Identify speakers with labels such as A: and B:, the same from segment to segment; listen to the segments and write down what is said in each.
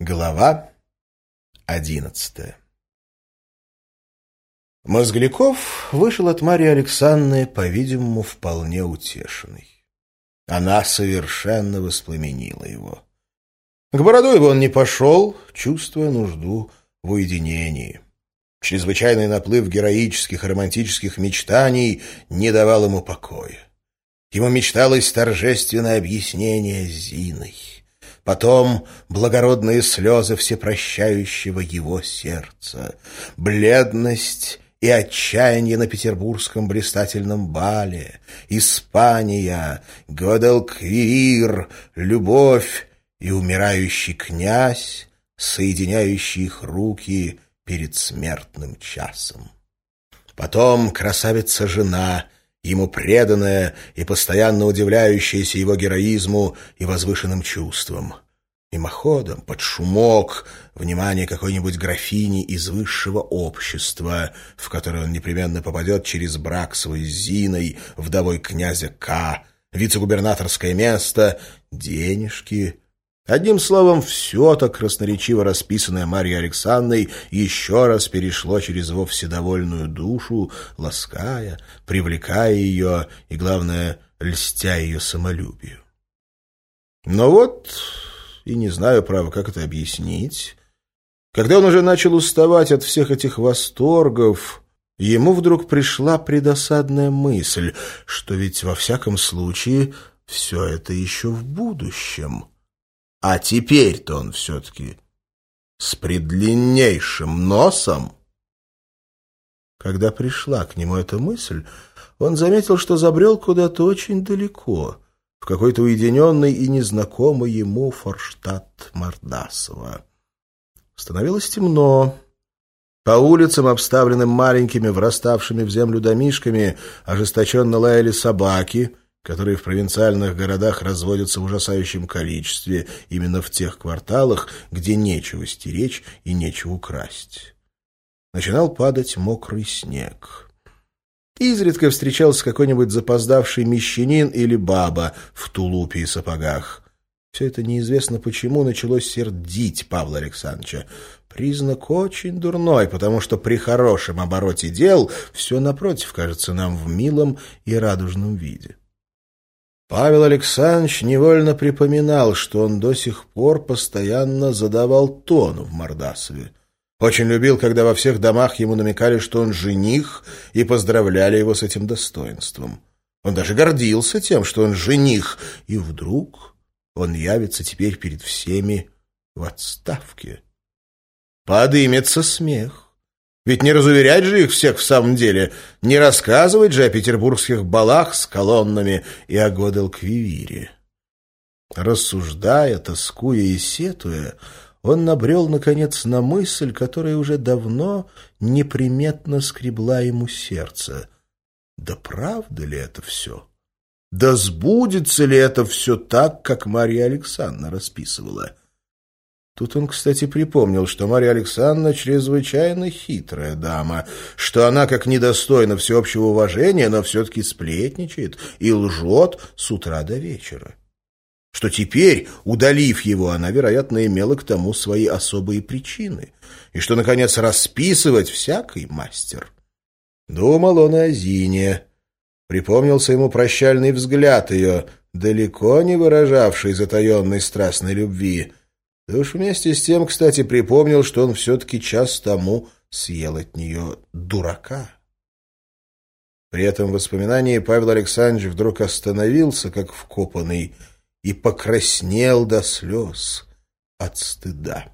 A: Глава одиннадцатая Мозгляков вышел от Марии Александры, по-видимому, вполне утешенный. Она совершенно воспламенила его. К Бородоеву он не пошел, чувствуя нужду в уединении. Чрезвычайный наплыв героических и романтических мечтаний не давал ему покоя. Ему мечталось торжественное объяснение с Зиной потом благородные слезы всепрощающего его сердца, бледность и отчаяние на петербургском блистательном бале, Испания, Годалквир, любовь и умирающий князь, соединяющий их руки перед смертным часом. Потом красавица-жена — ему преданная и постоянно удивляющаяся его героизму и возвышенным чувствам. Мимоходом, под шумок, внимание какой-нибудь графини из высшего общества, в которое он непременно попадет через брак свой с Зиной, вдовой князя К., вице-губернаторское место, денежки — Одним словом, все так красноречиво расписанное Марьей Александрой еще раз перешло через его вседовольную душу, лаская, привлекая ее и, главное, льстя ее самолюбию. Но вот, и не знаю, право, как это объяснить, когда он уже начал уставать от всех этих восторгов, ему вдруг пришла предосадная мысль, что ведь во всяком случае все это еще в будущем — а теперь-то он все-таки с предлиннейшим носом. Когда пришла к нему эта мысль, он заметил, что забрел куда-то очень далеко, в какой-то уединенный и незнакомый ему форштадт Мордасова. Становилось темно. По улицам, обставленным маленькими, враставшими в землю домишками, ожесточенно лаяли собаки — которые в провинциальных городах разводятся в ужасающем количестве именно в тех кварталах, где нечего стеречь и нечего украсть. Начинал падать мокрый снег. Изредка встречался какой-нибудь запоздавший мещанин или баба в тулупе и сапогах. Все это неизвестно почему началось сердить Павла Александровича. Признак очень дурной, потому что при хорошем обороте дел все, напротив, кажется нам в милом и радужном виде. Павел Александрович невольно припоминал, что он до сих пор постоянно задавал тон в Мордасове. Очень любил, когда во всех домах ему намекали, что он жених, и поздравляли его с этим достоинством. Он даже гордился тем, что он жених, и вдруг он явится теперь перед всеми в отставке. Подымется смех. Ведь не разуверять же их всех в самом деле, не рассказывать же о петербургских балах с колоннами и о Годелквивире. Рассуждая, тоскуя и сетуя, он набрел, наконец, на мысль, которая уже давно неприметно скребла ему сердце. Да правда ли это все? Да сбудется ли это все так, как Марья Александровна расписывала? — Тут он, кстати, припомнил, что Марья Александровна чрезвычайно хитрая дама, что она, как недостойна всеобщего уважения, но все-таки сплетничает и лжет с утра до вечера. Что теперь, удалив его, она, вероятно, имела к тому свои особые причины, и что, наконец, расписывать всякий мастер. Думал он о Зине. Припомнился ему прощальный взгляд ее, далеко не выражавший затаенной страстной любви, да уж вместе с тем, кстати, припомнил, что он все-таки час тому съел от нее дурака. При этом воспоминании Павел Александрович вдруг остановился, как вкопанный, и покраснел до слез от стыда.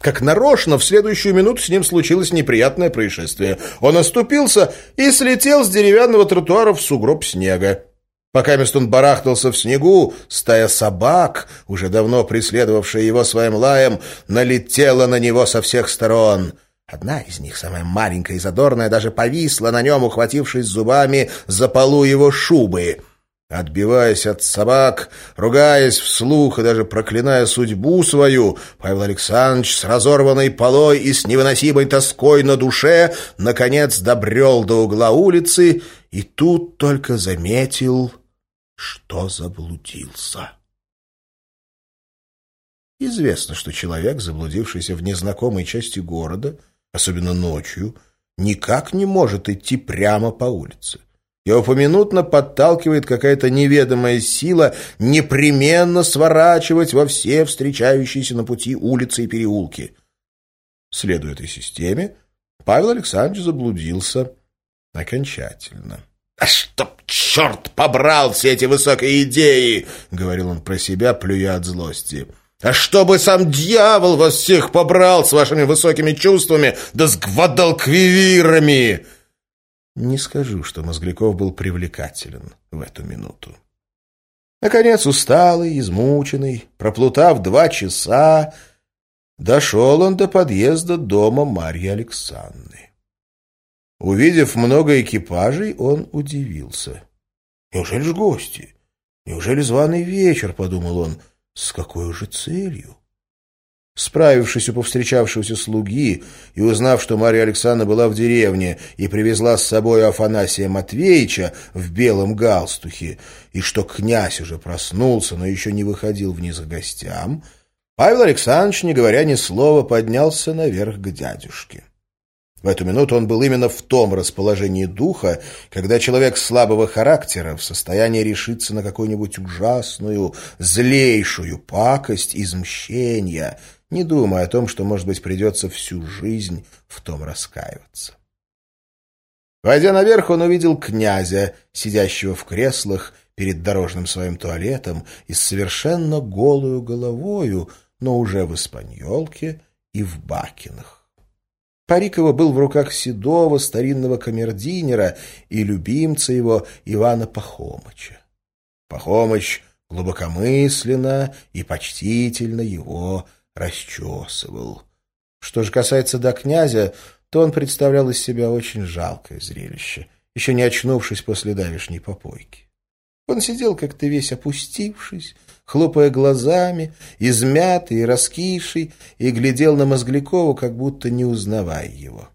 A: Как нарочно, в следующую минуту с ним случилось неприятное происшествие. Он оступился и слетел с деревянного тротуара в сугроб снега. Пока он барахтался в снегу, стая собак, уже давно преследовавшая его своим лаем, налетела на него со всех сторон. Одна из них, самая маленькая и задорная, даже повисла на нем, ухватившись зубами за полу его шубы. Отбиваясь от собак, ругаясь вслух и даже проклиная судьбу свою, Павел Александрович с разорванной полой и с невыносимой тоской на душе наконец добрел до угла улицы и тут только заметил что заблудился. Известно, что человек, заблудившийся в незнакомой части города, особенно ночью, никак не может идти прямо по улице. Его поминутно подталкивает какая-то неведомая сила непременно сворачивать во все встречающиеся на пути улицы и переулки. Следуя этой системе, Павел Александрович заблудился окончательно. «А чтоб черт побрал все эти высокие идеи!» — говорил он про себя, плюя от злости. «А чтобы сам дьявол вас всех побрал с вашими высокими чувствами, да с гвадалквивирами!» Не скажу, что Мозгляков был привлекателен в эту минуту. Наконец, усталый, измученный, проплутав два часа, дошел он до подъезда дома Марьи Александры. Увидев много экипажей, он удивился. «Неужели ж гости? Неужели званый вечер?» — подумал он. «С какой же целью?» Справившись у повстречавшегося слуги и узнав, что Марья Александровна была в деревне и привезла с собой Афанасия Матвеевича в белом галстухе, и что князь уже проснулся, но еще не выходил вниз к гостям, Павел Александрович, не говоря ни слова, поднялся наверх к дядюшке. В эту минуту он был именно в том расположении духа, когда человек слабого характера в состоянии решиться на какую-нибудь ужасную, злейшую пакость из мщения, не думая о том, что, может быть, придется всю жизнь в том раскаиваться. Войдя наверх, он увидел князя, сидящего в креслах перед дорожным своим туалетом и с совершенно голую головою, но уже в испаньолке и в бакинах. Парик его был в руках седого старинного камердинера и любимца его Ивана Пахомыча. Пахомыч глубокомысленно и почтительно его расчесывал. Что же касается до князя, то он представлял из себя очень жалкое зрелище, еще не очнувшись после давешней попойки. Он сидел как-то весь опустившись, хлопая глазами, измятый и раскисший, и глядел на Мозглякова, как будто не узнавая его.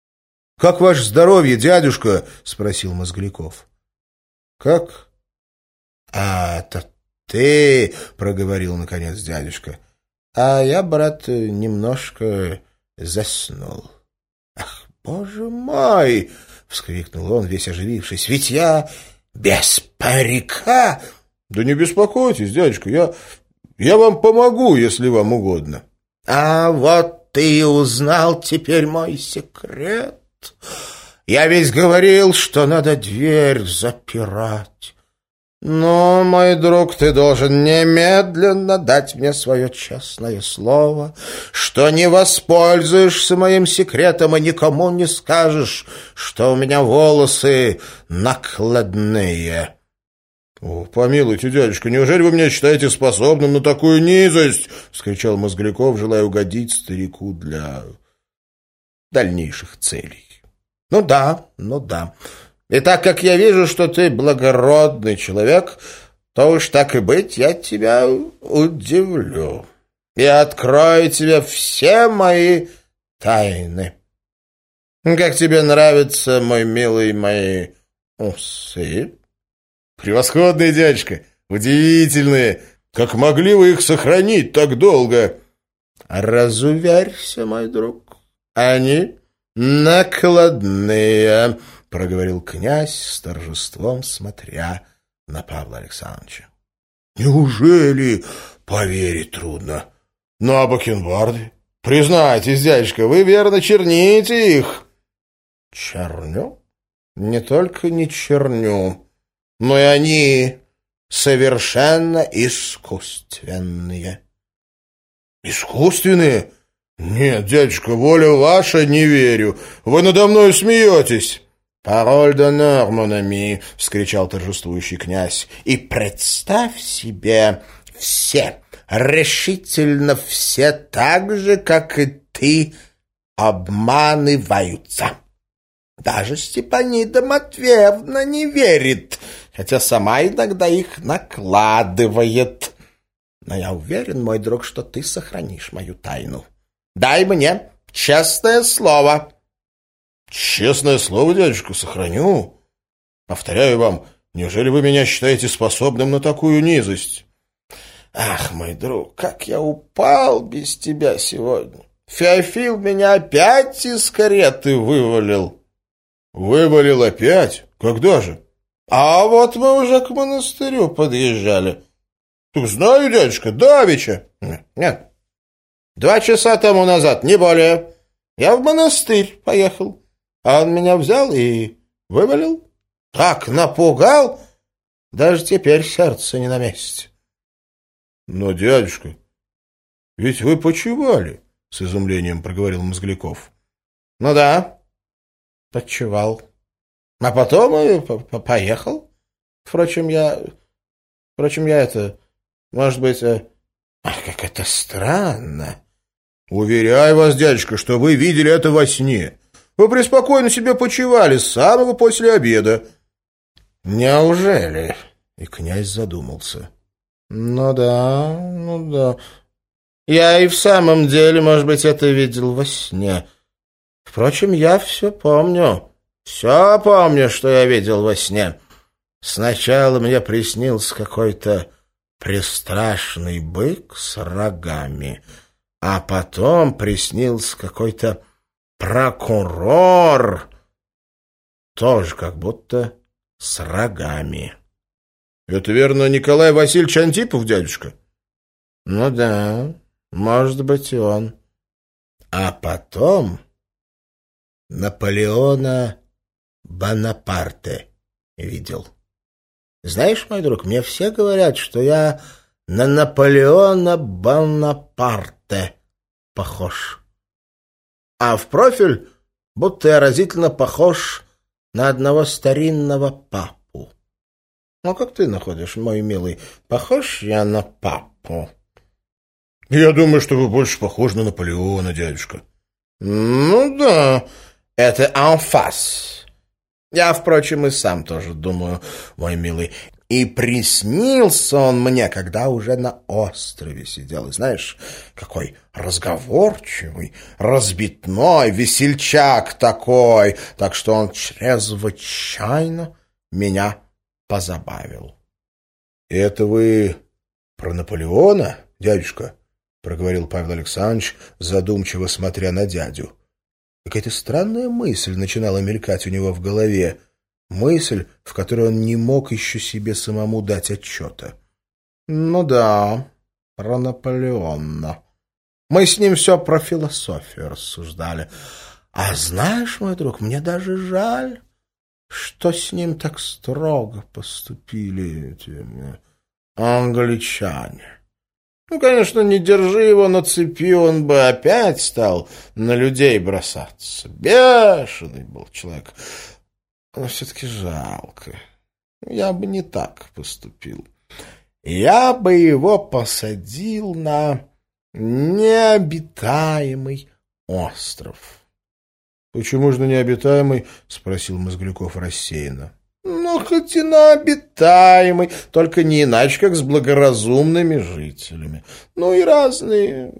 A: — Как ваше здоровье, дядюшка? — спросил Мозгляков. — Как? — А, это ты, — проговорил наконец дядюшка. — А я, брат, немножко заснул. — Ах, боже мой! — вскрикнул он, весь оживившись. — Ведь я без парика да не беспокойтесь, дядюшка, я, я вам помогу, если вам угодно. А вот ты узнал теперь мой секрет. Я ведь говорил, что надо дверь запирать. Но, мой друг, ты должен немедленно дать мне свое честное слово, что не воспользуешься моим секретом и никому не скажешь, что у меня волосы накладные». «О, помилуйте, дядюшка, неужели вы меня считаете способным на такую низость?» — вскричал Мозгляков, желая угодить старику для дальнейших целей. «Ну да, ну да. И так как я вижу, что ты благородный человек, то уж так и быть, я тебя удивлю и открою тебе все мои тайны. Как тебе нравятся, мой милый, мои усы?» «Превосходные, дядюшка! Удивительные! Как могли вы их сохранить так долго?» «Разуверься, мой друг, они накладные», — проговорил князь с торжеством, смотря на Павла Александровича. «Неужели? Поверить трудно. Ну, а бакенбарды? Признайтесь, дядюшка, вы верно черните их?» «Черню? Не только не черню» но и они совершенно искусственные. Искусственные? Нет, дядюшка, воля ваша, не верю. Вы надо мной смеетесь. «Пароль mon ami!» — вскричал торжествующий князь. «И представь себе, все, решительно все так же, как и ты, обманываются. Даже Степанида Матвеевна не верит, хотя сама иногда их накладывает. Но я уверен, мой друг, что ты сохранишь мою тайну. Дай мне честное слово. Честное слово, дядюшка, сохраню. Повторяю вам, неужели вы меня считаете способным на такую низость? Ах, мой друг, как я упал без тебя сегодня! Феофил меня опять из кареты вывалил. Вывалил опять? Когда же? А вот мы уже к монастырю подъезжали. Знаю, дядюшка, давеча. Нет, два часа тому назад, не более. Я в монастырь поехал. А он меня взял и вывалил. Так напугал, даже теперь сердце не на месте. Но, дядюшка, ведь вы почивали, с изумлением проговорил Мозгляков. Ну да, почивал. А потом и поехал. Впрочем, я... Впрочем, я это... Может быть... Э, ах, как это странно. Уверяю вас, дядюшка, что вы видели это во сне. Вы преспокойно себе почивали с самого после обеда. Неужели? И князь задумался. Ну да, ну да. Я и в самом деле, может быть, это видел во сне. Впрочем, я все помню. Все помню, что я видел во сне. Сначала мне приснился какой-то пристрашный бык с рогами, а потом приснился какой-то прокурор, тоже как будто с рогами. Это верно Николай Васильевич Антипов, дядюшка? Ну да, может быть и он. А потом Наполеона Бонапарте видел. Знаешь, мой друг, мне все говорят, что я на Наполеона Бонапарте похож. А в профиль будто я разительно похож на одного старинного папу. Ну, как ты находишь, мой милый, похож я на папу? Я думаю, что вы больше похожи на Наполеона, дядюшка. Ну да, это анфас. Я, впрочем, и сам тоже думаю, мой милый. И приснился он мне, когда уже на острове сидел. И знаешь, какой разговорчивый, разбитной, весельчак такой. Так что он чрезвычайно меня позабавил. — Это вы про Наполеона, дядюшка? — проговорил Павел Александрович, задумчиво смотря на дядю. Какая-то странная мысль начинала мелькать у него в голове. Мысль, в которой он не мог еще себе самому дать отчета. «Ну да, про Наполеона. Мы с ним все про философию рассуждали. А знаешь, мой друг, мне даже жаль, что с ним так строго поступили эти э, англичане. Ну, конечно, не держи его на цепи, он бы опять стал на людей бросаться. Бешеный был человек. Но все-таки жалко. Я бы не так поступил. Я бы его посадил на необитаемый остров. — Почему же на необитаемый? — спросил Мозглюков рассеянно. — Ну, хоть и на обитаемый, только не иначе, как с благоразумными жителями. Ну и разные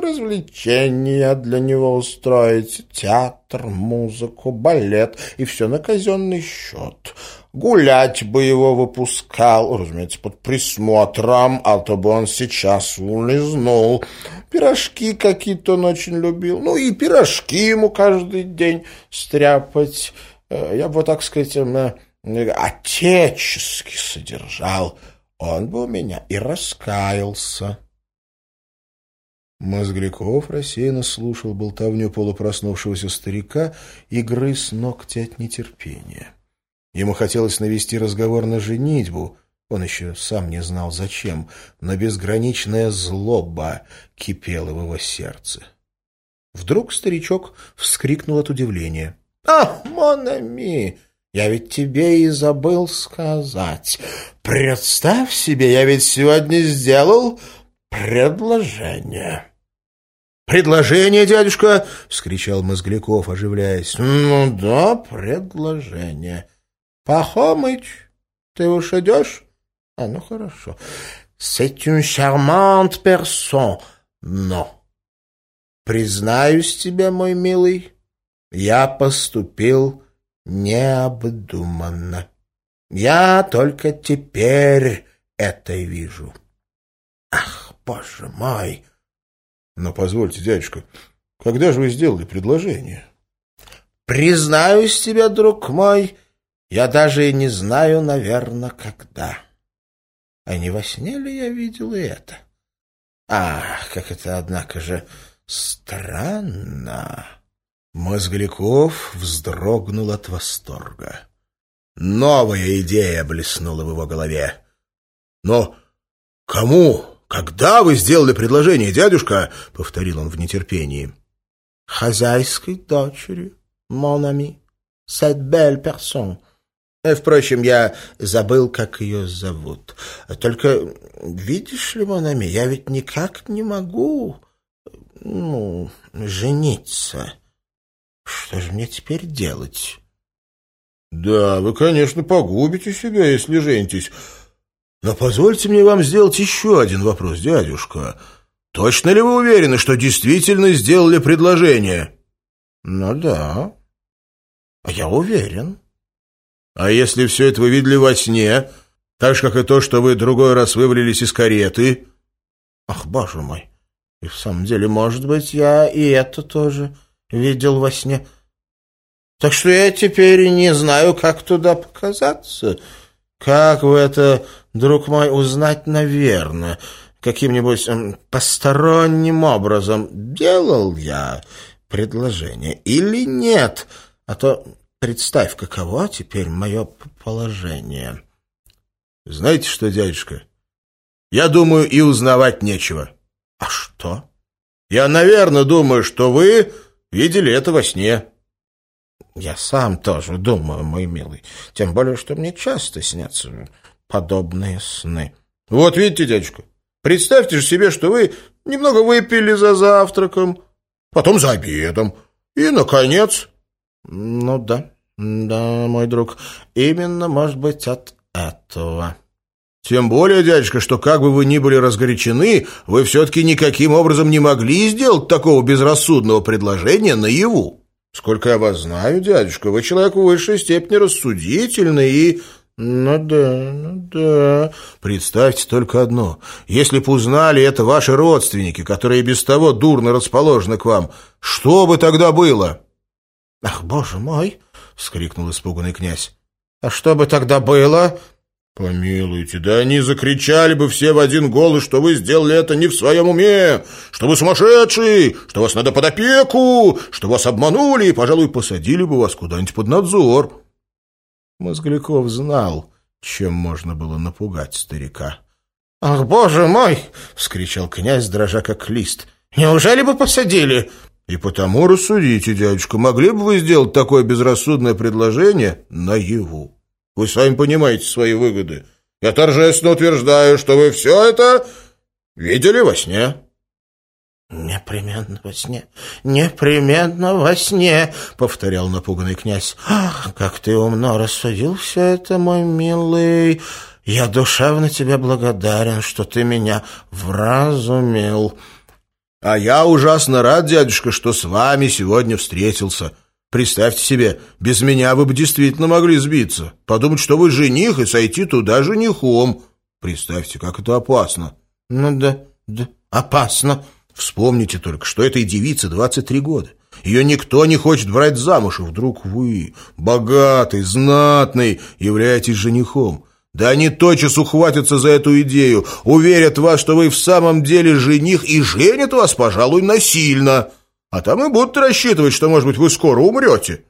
A: развлечения для него устроить, театр, музыку, балет, и все на казенный счет. Гулять бы его выпускал, разумеется, под присмотром, а то бы он сейчас улизнул. Пирожки какие-то он очень любил. Ну и пирожки ему каждый день стряпать. Э, я бы, так сказать, э, отечески содержал. Он бы у меня и раскаялся. Мозгляков рассеянно слушал болтовню полупроснувшегося старика и грыз ногти от нетерпения. Ему хотелось навести разговор на женитьбу, он еще сам не знал зачем, но безграничная злоба кипела в его сердце. Вдруг старичок вскрикнул от удивления. — Ах, Монами! Я ведь тебе и забыл сказать. Представь себе, я ведь сегодня сделал предложение. «Предложение, дядюшка!» — вскричал Мозгляков, оживляясь. «Ну да, предложение. Пахомыч, ты уж идешь?» А, ну хорошо. C'est une charmante personne, но... Признаюсь тебе, мой милый, я поступил необдуманно. Я только теперь это вижу. боже мой! Но позвольте, дядюшка, когда же вы сделали предложение? Признаюсь тебе, друг мой, я даже и не знаю, наверное, когда. А не во сне ли я видел и это? Ах, как это, однако же, странно. Мозгляков вздрогнул от восторга. Новая идея блеснула в его голове. «Но кому, когда вы сделали предложение, дядюшка?» — повторил он в нетерпении. «Хозяйской дочери, Монами, cette belle personne». Э, впрочем, я забыл, как ее зовут. Только, видишь ли, Монами, я ведь никак не могу, ну, жениться. Что же мне теперь делать? Да, вы, конечно, погубите себя, если женитесь. Но позвольте мне вам сделать еще один вопрос, дядюшка. Точно ли вы уверены, что действительно сделали предложение? Ну да. А я уверен. А если все это вы видели во сне, так же, как и то, что вы другой раз вывалились из кареты? Ах, боже мой. И в самом деле, может быть, я и это тоже видел во сне. Так что я теперь не знаю, как туда показаться. Как в это, друг мой, узнать, наверное, каким-нибудь эм, посторонним образом делал я предложение или нет? А то представь, каково теперь мое положение. Знаете что, дядюшка, я думаю, и узнавать нечего. А что? Я, наверное, думаю, что вы Видели это во сне. Я сам тоже думаю, мой милый. Тем более, что мне часто снятся подобные сны. Вот видите, дядюшка, представьте же себе, что вы немного выпили за завтраком, потом за обедом, и, наконец... Ну да, да, мой друг, именно, может быть, от этого... Тем более, дядюшка, что как бы вы ни были разгорячены, вы все-таки никаким образом не могли сделать такого безрассудного предложения наяву. Сколько я вас знаю, дядюшка, вы человек в высшей степени рассудительный и... Ну да, ну да. Представьте только одно. Если бы узнали это ваши родственники, которые без того дурно расположены к вам, что бы тогда было? Ах, боже мой! — вскрикнул испуганный князь. А что бы тогда было? «Помилуйте, да они закричали бы все в один голос, что вы сделали это не в своем уме, что вы сумасшедший, что вас надо под опеку, что вас обманули и, пожалуй, посадили бы вас куда-нибудь под надзор». Мозгляков знал, чем можно было напугать старика. «Ах, боже мой!» — вскричал князь, дрожа как лист. «Неужели бы посадили?» «И потому рассудите, дядюшка, могли бы вы сделать такое безрассудное предложение наяву?» Вы сами понимаете свои выгоды. Я торжественно утверждаю, что вы все это видели во сне». «Непременно во сне, непременно во сне», — повторял напуганный князь. «Ах, как ты умно рассудил все это, мой милый! Я душевно тебе благодарен, что ты меня вразумил». «А я ужасно рад, дядюшка, что с вами сегодня встретился. Представьте себе, без меня вы бы действительно могли сбиться. Подумать, что вы жених, и сойти туда женихом. Представьте, как это опасно. Ну да, да, опасно. Вспомните только, что этой девице 23 года. Ее никто не хочет брать замуж, и вдруг вы, богатый, знатный, являетесь женихом. Да они тотчас ухватятся за эту идею, уверят вас, что вы в самом деле жених, и женят вас, пожалуй, насильно. А там и будут рассчитывать, что, может быть, вы скоро умрете.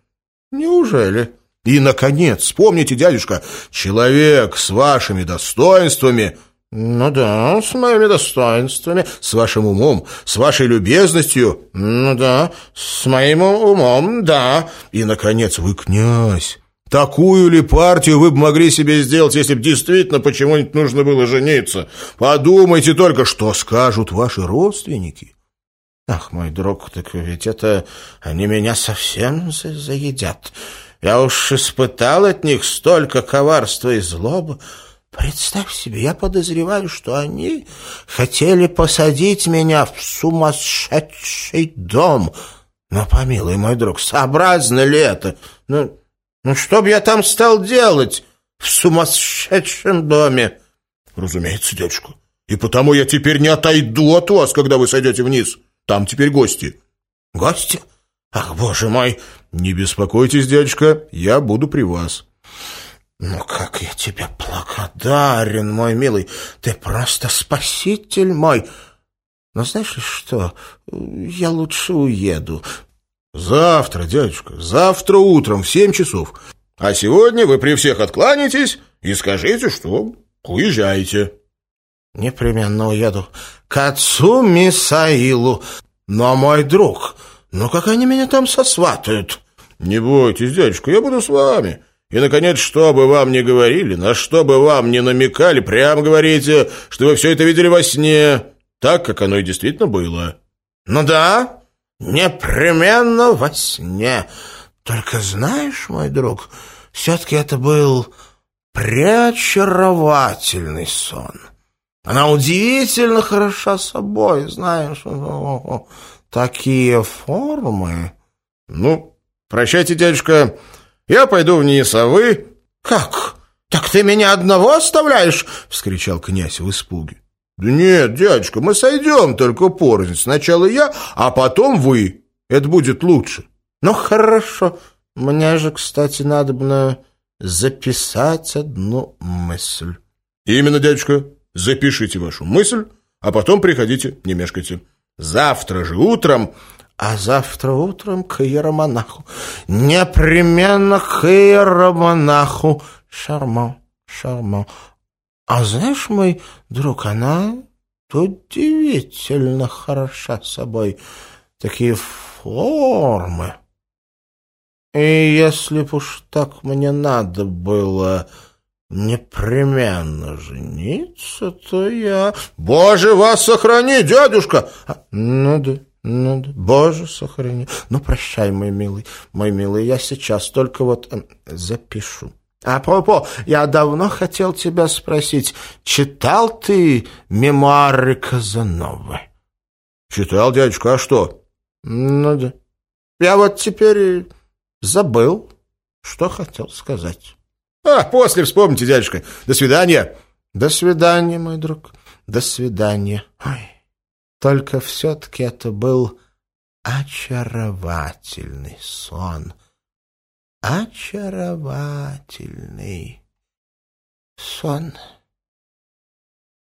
A: Неужели? И, наконец, вспомните, дядюшка, человек с вашими достоинствами... Ну да, с моими достоинствами, с вашим умом, с вашей любезностью... Ну да, с моим умом, да. И, наконец, вы князь. Такую ли партию вы бы могли себе сделать, если бы действительно почему-нибудь нужно было жениться? Подумайте только, что скажут ваши родственники. Ах, мой друг, так ведь это они меня совсем заедят. Я уж испытал от них столько коварства и злобы. Представь себе, я подозреваю, что они хотели посадить меня в сумасшедший дом. Но, помилуй, мой друг, сообразно ли это? Ну, ну что бы я там стал делать в сумасшедшем доме? Разумеется, дядюшка. И потому я теперь не отойду от вас, когда вы сойдете вниз. Там теперь гости».
B: «Гости? Ах, боже мой!»
A: «Не беспокойтесь, дядюшка, я буду при вас».
B: «Ну, как я тебе благодарен, мой милый! Ты просто спаситель мой!» «Но знаешь ли что? Я лучше уеду».
A: «Завтра, дядюшка, завтра утром в семь часов. А сегодня вы при всех откланяетесь и скажите, что уезжаете».
B: «Непременно уеду. К отцу Мисаилу. Но, мой друг, ну как они меня там сосватают?»
A: «Не бойтесь, дядюшка, я буду с вами». И, наконец, что бы вам ни говорили, на что бы вам ни намекали, прямо говорите, что вы все это видели во сне, так, как оно и действительно было.
B: Ну да, непременно во сне. Только знаешь, мой друг, все-таки это был преочаровательный сон. Она удивительно хороша собой, знаешь, такие формы.
A: Ну, прощайте, дядюшка, я пойду вниз, а вы...»
B: «Как? Так ты меня одного оставляешь?» — вскричал князь в испуге.
A: «Да нет, дядюшка, мы сойдем только порознь. Сначала я, а потом вы. Это будет лучше».
B: «Ну, хорошо. Мне же, кстати, надо бы записать одну мысль».
A: «Именно, дядюшка. Запишите вашу мысль, а потом приходите, не мешкайте. Завтра же утром
B: а завтра утром к иеромонаху. Непременно к иеромонаху. Шарман, шарман. А знаешь, мой друг, она удивительно хороша собой. Такие формы. И если б уж так мне надо было непременно жениться, то я...
A: Боже, вас сохрани, дядюшка!
B: А, ну да. Ну, да, боже, сохрани. Ну, прощай, мой милый, мой милый, я сейчас только вот э, запишу. Апропо, я давно хотел тебя спросить, читал ты мемуары Казановы?
A: Читал, дядюшка, а что?
B: Ну да. Я вот теперь забыл, что хотел сказать.
A: А, после вспомните, дядюшка. До свидания.
B: До свидания, мой друг. До свидания. Ой. Только все-таки это был очаровательный сон. Очаровательный сон.